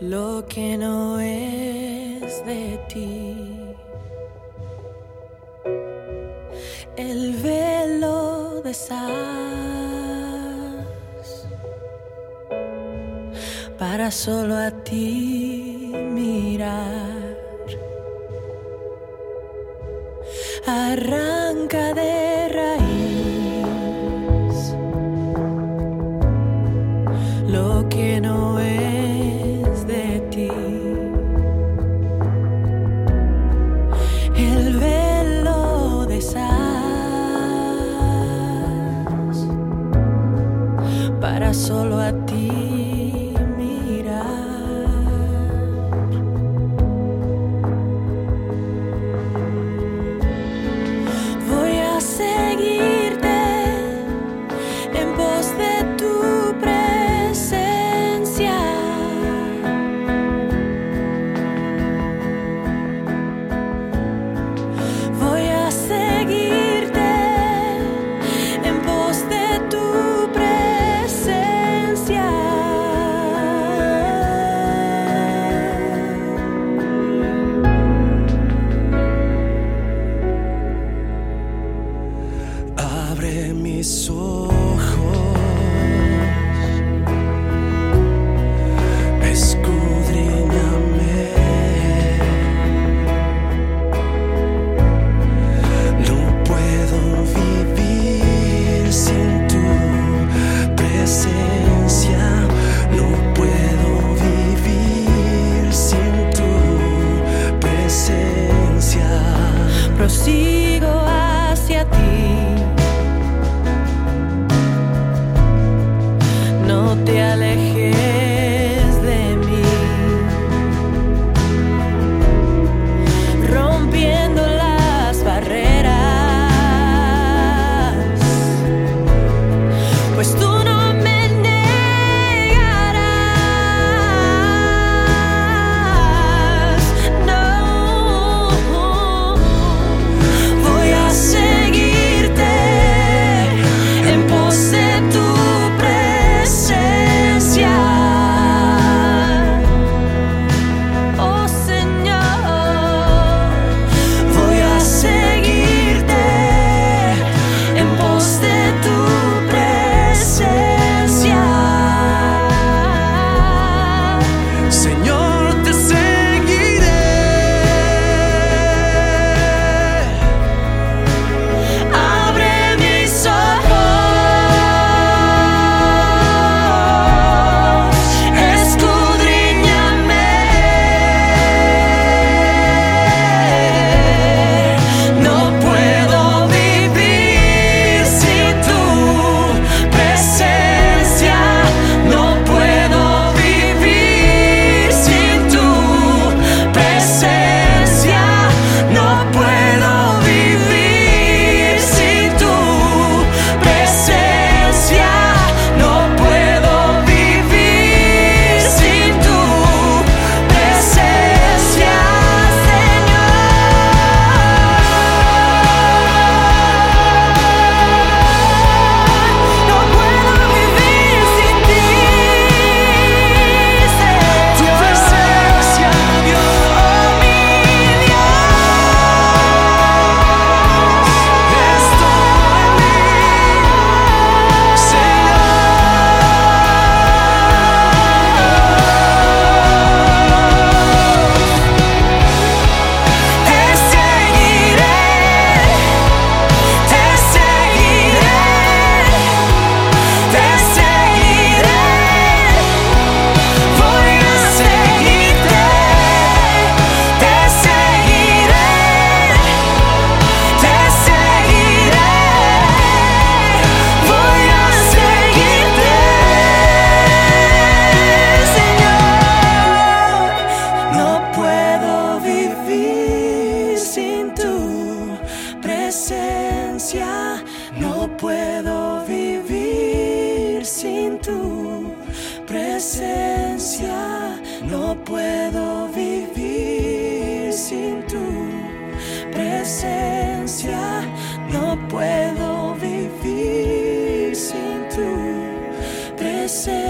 lo que no es de ti. El velo de desás para solo a ti mirar. Arranca de para solo a ti. Abre mis ojos. presencia, no puedo vivir sin tu presencia, no puedo vivir sin tu presencia.